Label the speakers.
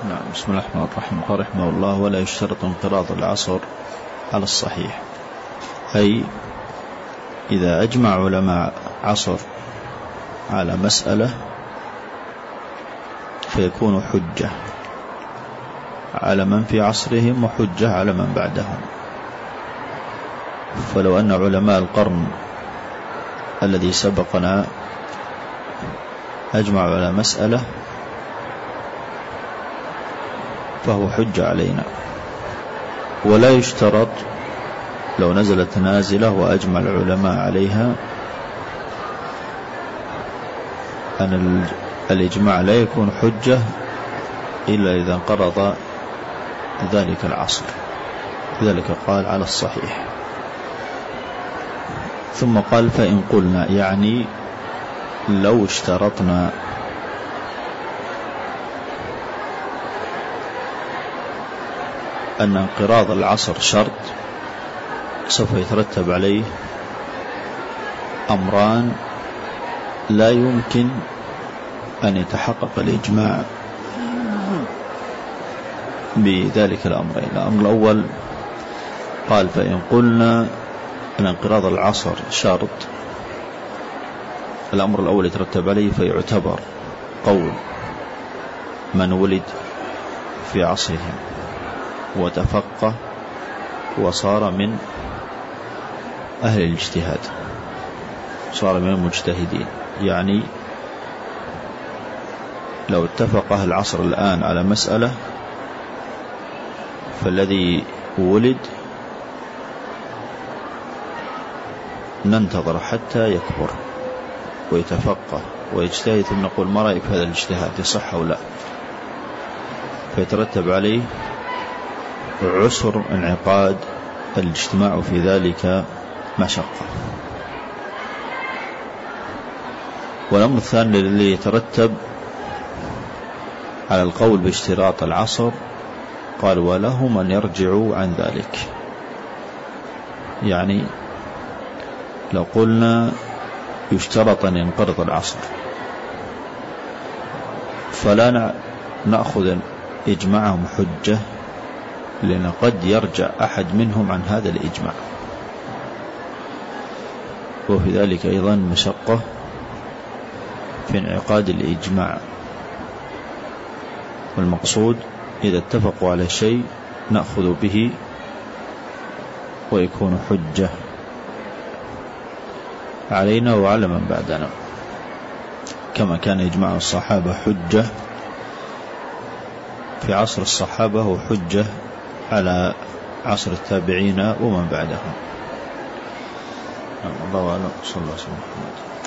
Speaker 1: نعم بسم الله الرحمن الرحيم. قال رحمه الله ولا يشترط انقراض العصر على الصحيح. أي إذا أجمع علماء عصر على مسألة فيكون حجة على من في عصرهم وحجة على من بعدهم. فلو أن علماء القرن الذي سبقنا أجمعوا على مسألة فهو حجة علينا. ولا يشترط لو نزلت نازلة وأجمع العلماء عليها أن الإجماع لا يكون حجة إلا إذا انقرض ذلك العصر. لذلك قال على الصحيح. ثم قال فإن قلنا يعني لو اشترطنا أن انقراض العصر شرط سوف يترتب عليه أمران لا يمكن أن يتحقق الإجماع بذلك الأمرين الأمر الأول قال فإن قلنا أن انقراض العصر شرط الأمر الأول يترتب عليه فيعتبر قول من ولد في عصرهم وتفقه وصار من أهل الاجتهاد. صار من المجتهدين. يعني لو اتفق أهل العصر الآن على مسألة فالذي ولد ننتظر حتى يكبر ويتفقه ويجتهد ثم نقول ما رأيك في هذا الاجتهاد؟ يصح أو لا؟ فيترتب عليه عسر انعقاد الاجتماع في ذلك مشقة. والأمر الثاني الذي يترتب على القول باشتراط العصر قال ولهم أن يرجعوا عن ذلك. يعني لو قلنا يشترط أن ينقرض العصر فلا نأخذ إجماعهم حجة لأن قد يرجع أحد منهم عن هذا الإجماع. وفي ذلك أيضا مشقة في انعقاد الإجماع. والمقصود إذا اتفقوا على شيء نأخذ به ويكون حجة علينا وعلى من بعدنا. كما كان إجماع الصحابة حجة في عصر الصحابة وحجة على عصر التابعين ومن بعدهم. الله أعلم. صلى الله عليه وسلم.